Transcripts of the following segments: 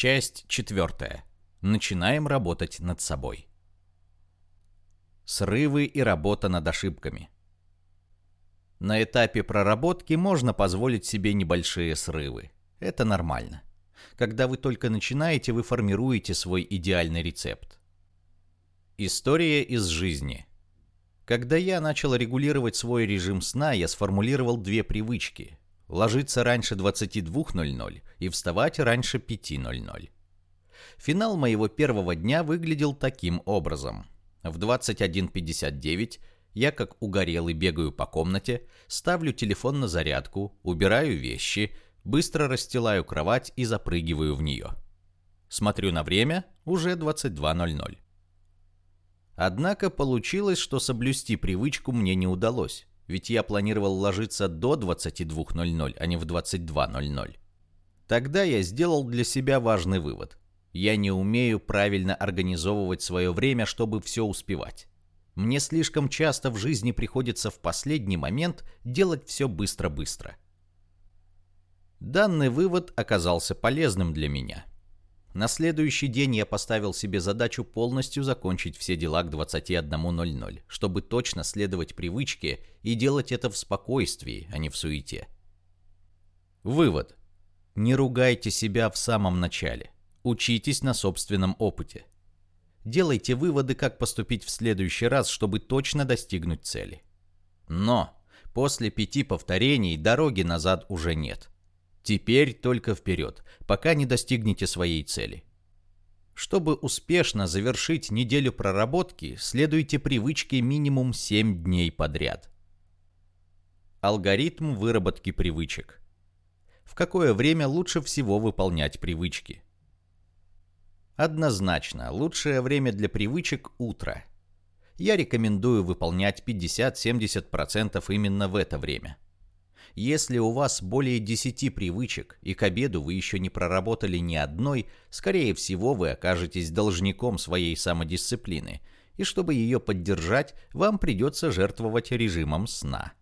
Часть четвертая. Начинаем работать над собой. Срывы и работа над ошибками. На этапе проработки можно позволить себе небольшие срывы. Это нормально. Когда вы только начинаете, вы формируете свой идеальный рецепт. История из жизни. Когда я начал регулировать свой режим сна, я сформулировал две привычки. Ложиться раньше 22.00 и вставать раньше 5.00. Финал моего первого дня выглядел таким образом. В 21.59 я как угорелый бегаю по комнате, ставлю телефон на зарядку, убираю вещи, быстро расстилаю кровать и запрыгиваю в нее. Смотрю на время, уже 22.00. Однако получилось, что соблюсти привычку мне не удалось, ведь я планировал ложиться до 22.00, а не в 22.00. Тогда я сделал для себя важный вывод. Я не умею правильно организовывать свое время, чтобы все успевать. Мне слишком часто в жизни приходится в последний момент делать все быстро-быстро. Данный вывод оказался полезным для меня. На следующий день я поставил себе задачу полностью закончить все дела к 21.00, чтобы точно следовать привычке и делать это в спокойствии, а не в суете. Вывод. Не ругайте себя в самом начале. Учитесь на собственном опыте. Делайте выводы, как поступить в следующий раз, чтобы точно достигнуть цели. Но после пяти повторений дороги назад уже нет. Теперь только вперед, пока не достигнете своей цели. Чтобы успешно завершить неделю проработки, следуйте привычке минимум 7 дней подряд. Алгоритм выработки привычек. В какое время лучше всего выполнять привычки? Однозначно, лучшее время для привычек – утро. Я рекомендую выполнять 50-70% именно в это время. Если у вас более 10 привычек, и к обеду вы еще не проработали ни одной, скорее всего вы окажетесь должником своей самодисциплины, и чтобы ее поддержать, вам придется жертвовать режимом сна.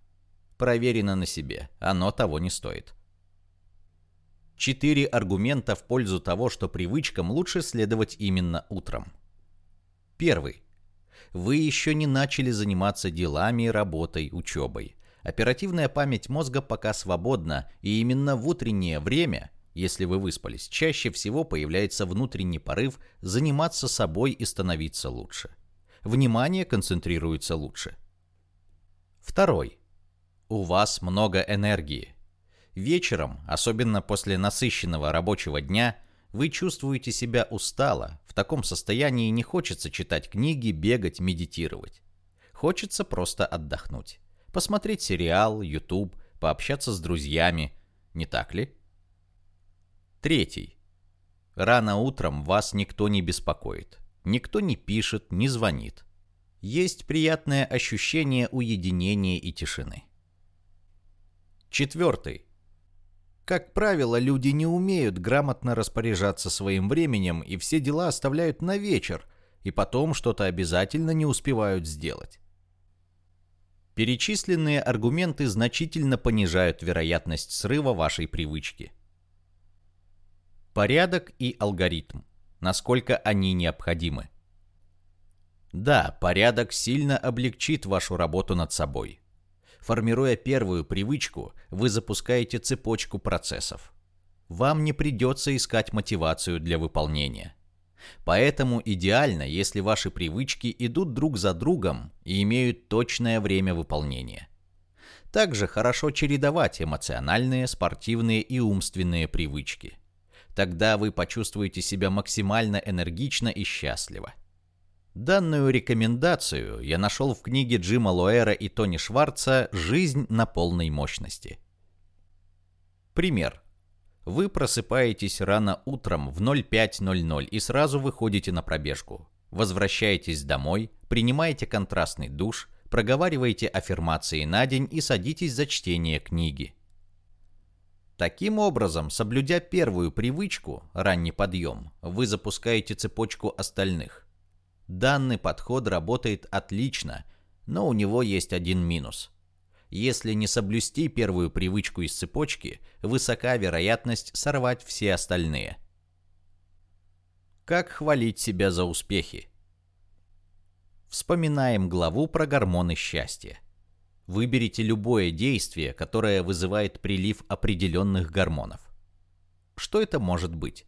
Проверено на себе, оно того не стоит. Четыре аргумента в пользу того, что привычкам лучше следовать именно утром. Первый. Вы еще не начали заниматься делами, работой, учебой. Оперативная память мозга пока свободна, и именно в утреннее время, если вы выспались, чаще всего появляется внутренний порыв заниматься собой и становиться лучше. Внимание концентрируется лучше. Второй. У вас много энергии. Вечером, особенно после насыщенного рабочего дня, вы чувствуете себя устало, в таком состоянии не хочется читать книги, бегать, медитировать. Хочется просто отдохнуть. Посмотреть сериал, YouTube, пообщаться с друзьями, не так ли? Третий. Рано утром вас никто не беспокоит. Никто не пишет, не звонит. Есть приятное ощущение уединения и тишины. Четвертый. Как правило, люди не умеют грамотно распоряжаться своим временем и все дела оставляют на вечер, и потом что-то обязательно не успевают сделать. Перечисленные аргументы значительно понижают вероятность срыва вашей привычки. Порядок и алгоритм. Насколько они необходимы. Да, порядок сильно облегчит вашу работу над собой. Формируя первую привычку, вы запускаете цепочку процессов. Вам не придется искать мотивацию для выполнения. Поэтому идеально, если ваши привычки идут друг за другом и имеют точное время выполнения. Также хорошо чередовать эмоциональные, спортивные и умственные привычки. Тогда вы почувствуете себя максимально энергично и счастливо. Данную рекомендацию я нашел в книге Джима Лоэра и Тони Шварца «Жизнь на полной мощности». Пример. Вы просыпаетесь рано утром в 05.00 и сразу выходите на пробежку. Возвращаетесь домой, принимаете контрастный душ, проговариваете аффирмации на день и садитесь за чтение книги. Таким образом, соблюдя первую привычку, ранний подъем, вы запускаете цепочку остальных. Данный подход работает отлично, но у него есть один минус. Если не соблюсти первую привычку из цепочки, высока вероятность сорвать все остальные. Как хвалить себя за успехи? Вспоминаем главу про гормоны счастья. Выберите любое действие, которое вызывает прилив определенных гормонов. Что это может быть?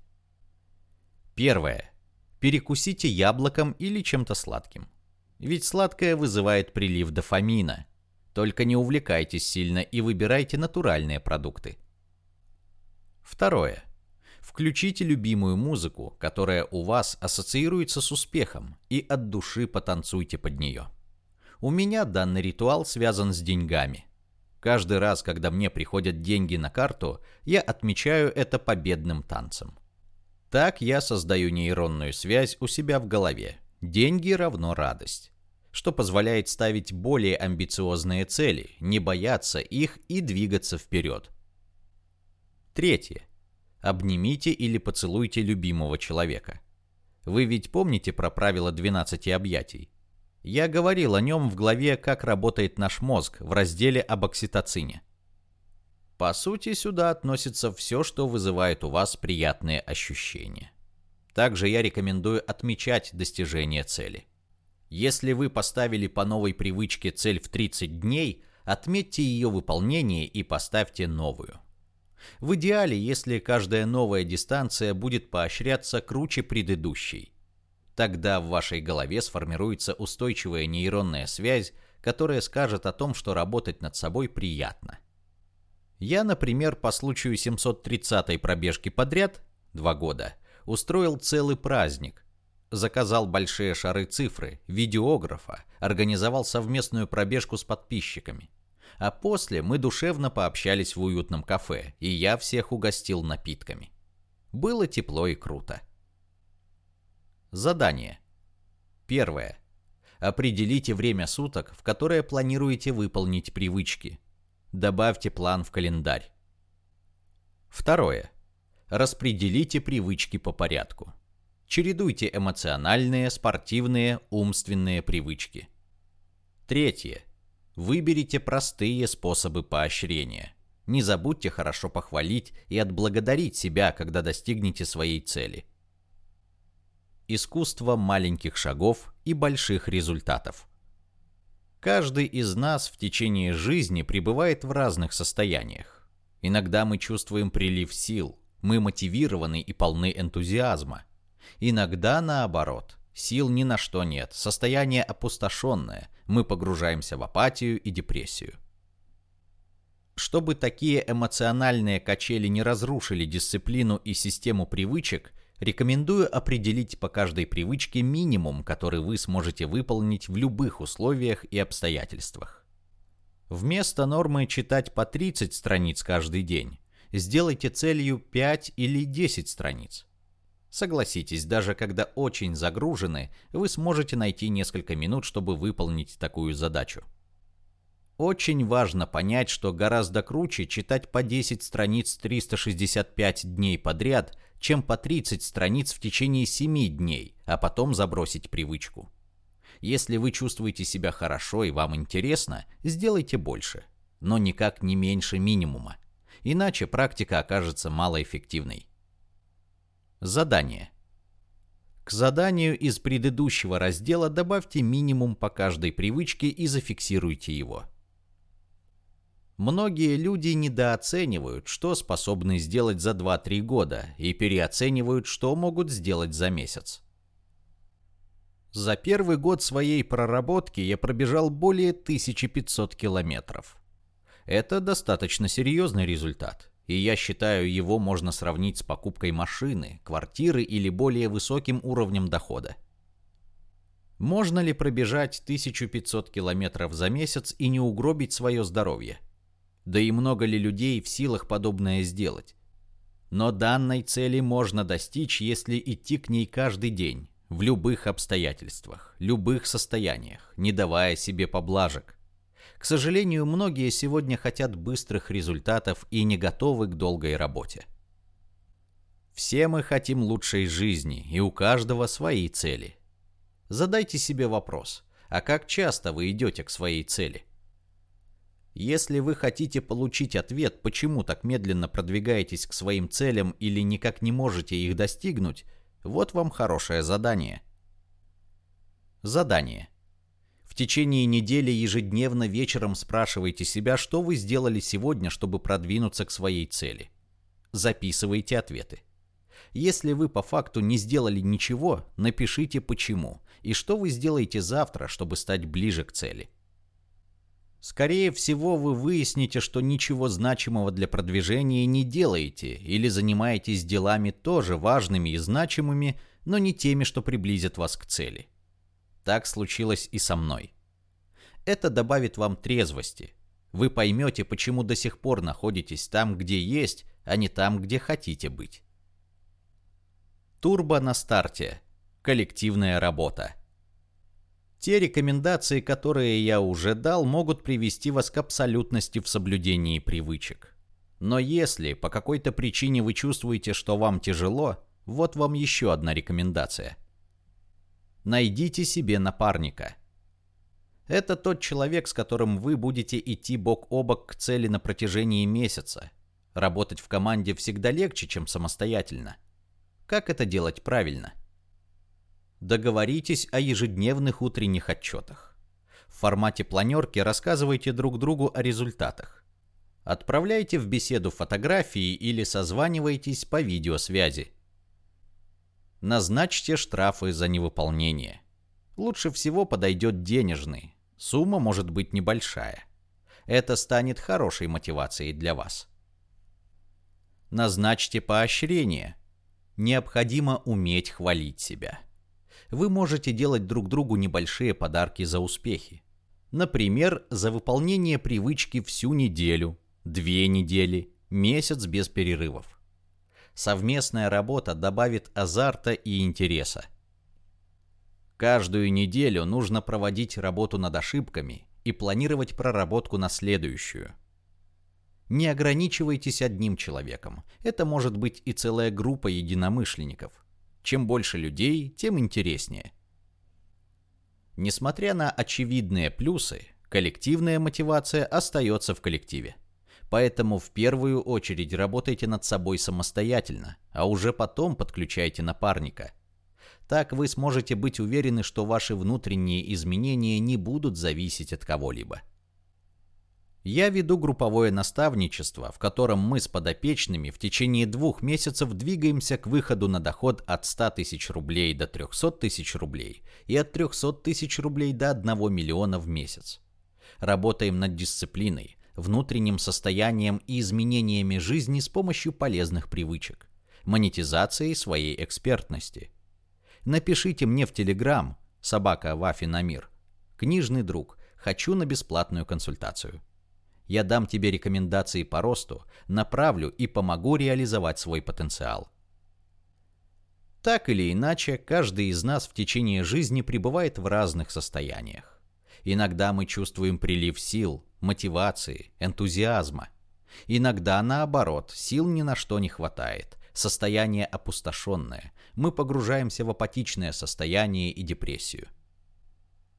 Первое. Перекусите яблоком или чем-то сладким. Ведь сладкое вызывает прилив дофамина. Только не увлекайтесь сильно и выбирайте натуральные продукты. Второе. Включите любимую музыку, которая у вас ассоциируется с успехом, и от души потанцуйте под нее. У меня данный ритуал связан с деньгами. Каждый раз, когда мне приходят деньги на карту, я отмечаю это победным танцем. Так я создаю нейронную связь у себя в голове. Деньги равно радость. Что позволяет ставить более амбициозные цели, не бояться их и двигаться вперед. Третье. Обнимите или поцелуйте любимого человека. Вы ведь помните про правило 12 объятий? Я говорил о нем в главе «Как работает наш мозг» в разделе об окситоцине. По сути, сюда относится все, что вызывает у вас приятные ощущения. Также я рекомендую отмечать достижение цели. Если вы поставили по новой привычке цель в 30 дней, отметьте ее выполнение и поставьте новую. В идеале, если каждая новая дистанция будет поощряться круче предыдущей. Тогда в вашей голове сформируется устойчивая нейронная связь, которая скажет о том, что работать над собой приятно. Я, например, по случаю 730-й пробежки подряд, два года, устроил целый праздник. Заказал большие шары цифры, видеографа, организовал совместную пробежку с подписчиками. А после мы душевно пообщались в уютном кафе, и я всех угостил напитками. Было тепло и круто. Задание. Первое. Определите время суток, в которое планируете выполнить привычки – Добавьте план в календарь. Второе. Распределите привычки по порядку. Чередуйте эмоциональные, спортивные, умственные привычки. Третье. Выберите простые способы поощрения. Не забудьте хорошо похвалить и отблагодарить себя, когда достигнете своей цели. Искусство маленьких шагов и больших результатов. Каждый из нас в течение жизни пребывает в разных состояниях. Иногда мы чувствуем прилив сил, мы мотивированы и полны энтузиазма. Иногда наоборот, сил ни на что нет, состояние опустошенное, мы погружаемся в апатию и депрессию. Чтобы такие эмоциональные качели не разрушили дисциплину и систему привычек, Рекомендую определить по каждой привычке минимум, который вы сможете выполнить в любых условиях и обстоятельствах. Вместо нормы читать по 30 страниц каждый день, сделайте целью 5 или 10 страниц. Согласитесь, даже когда очень загружены, вы сможете найти несколько минут, чтобы выполнить такую задачу. Очень важно понять, что гораздо круче читать по 10 страниц 365 дней подряд, чем по 30 страниц в течение 7 дней, а потом забросить привычку. Если вы чувствуете себя хорошо и вам интересно, сделайте больше, но никак не меньше минимума, иначе практика окажется малоэффективной. Задание. К заданию из предыдущего раздела добавьте минимум по каждой привычке и зафиксируйте его. Многие люди недооценивают, что способны сделать за 2-3 года, и переоценивают, что могут сделать за месяц. За первый год своей проработки я пробежал более 1500 километров. Это достаточно серьезный результат, и я считаю, его можно сравнить с покупкой машины, квартиры или более высоким уровнем дохода. Можно ли пробежать 1500 километров за месяц и не угробить свое здоровье? Да и много ли людей в силах подобное сделать? Но данной цели можно достичь, если идти к ней каждый день, в любых обстоятельствах, любых состояниях, не давая себе поблажек. К сожалению, многие сегодня хотят быстрых результатов и не готовы к долгой работе. Все мы хотим лучшей жизни, и у каждого свои цели. Задайте себе вопрос, а как часто вы идете к своей цели? Если вы хотите получить ответ, почему так медленно продвигаетесь к своим целям или никак не можете их достигнуть, Вот вам хорошее задание. Задание. Течение недели ежедневно вечером спрашивайте себя, что вы сделали сегодня, чтобы продвинуться к своей цели. Записывайте ответы. Если вы по факту не сделали ничего, напишите почему и что вы сделаете завтра, чтобы стать ближе к цели. Скорее всего, вы выясните, что ничего значимого для продвижения не делаете или занимаетесь делами тоже важными и значимыми, но не теми, что приблизят вас к цели. Так случилось и со мной. Это добавит вам трезвости. Вы поймете, почему до сих пор находитесь там, где есть, а не там, где хотите быть. Турбо на старте. Коллективная работа. Те рекомендации, которые я уже дал, могут привести вас к абсолютности в соблюдении привычек. Но если по какой-то причине вы чувствуете, что вам тяжело, вот вам еще одна рекомендация. Найдите себе напарника. Это тот человек, с которым вы будете идти бок о бок к цели на протяжении месяца. Работать в команде всегда легче, чем самостоятельно. Как это делать правильно? Договоритесь о ежедневных утренних отчетах. В формате планерки рассказывайте друг другу о результатах. Отправляйте в беседу фотографии или созванивайтесь по видеосвязи. Назначьте штрафы за невыполнение. Лучше всего подойдет денежный. Сумма может быть небольшая. Это станет хорошей мотивацией для вас. Назначьте поощрение. Необходимо уметь хвалить себя вы можете делать друг другу небольшие подарки за успехи. Например, за выполнение привычки всю неделю, две недели, месяц без перерывов. Совместная работа добавит азарта и интереса. Каждую неделю нужно проводить работу над ошибками и планировать проработку на следующую. Не ограничивайтесь одним человеком. Это может быть и целая группа единомышленников – чем больше людей, тем интереснее. Несмотря на очевидные плюсы, коллективная мотивация остается в коллективе. Поэтому в первую очередь работайте над собой самостоятельно, а уже потом подключайте напарника. Так вы сможете быть уверены, что ваши внутренние изменения не будут зависеть от кого-либо. Я веду групповое наставничество, в котором мы с подопечными в течение двух месяцев двигаемся к выходу на доход от 100 тысяч рублей до 300 тысяч рублей и от 300 тысяч рублей до 1 миллиона в месяц. Работаем над дисциплиной, внутренним состоянием и изменениями жизни с помощью полезных привычек, монетизацией своей экспертности. Напишите мне в Телеграм собака Вафи Намир. Книжный друг. Хочу на бесплатную консультацию. Я дам тебе рекомендации по росту, направлю и помогу реализовать свой потенциал. Так или иначе, каждый из нас в течение жизни пребывает в разных состояниях. Иногда мы чувствуем прилив сил, мотивации, энтузиазма. Иногда, наоборот, сил ни на что не хватает, состояние опустошенное, мы погружаемся в апатичное состояние и депрессию.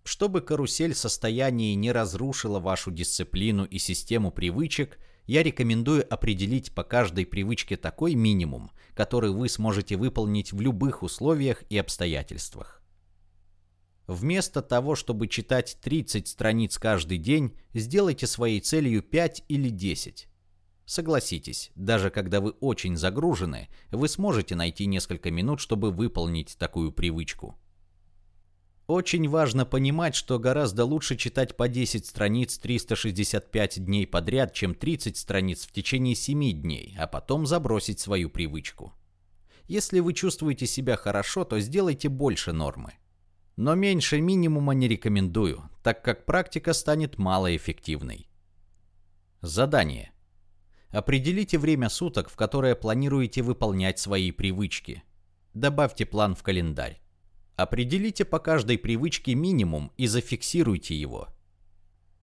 Чтобы карусель состояния не разрушила вашу дисциплину и систему привычек, я рекомендую определить по каждой привычке такой минимум, который вы сможете выполнить в любых условиях и обстоятельствах. Вместо того, чтобы читать 30 страниц каждый день, сделайте своей целью 5 или 10. Согласитесь, даже когда вы очень загружены, вы сможете найти несколько минут, чтобы выполнить такую привычку. Очень важно понимать, что гораздо лучше читать по 10 страниц 365 дней подряд, чем 30 страниц в течение 7 дней, а потом забросить свою привычку. Если вы чувствуете себя хорошо, то сделайте больше нормы. Но меньше минимума не рекомендую, так как практика станет малоэффективной. Задание. Определите время суток, в которое планируете выполнять свои привычки. Добавьте план в календарь. Определите по каждой привычке минимум и зафиксируйте его.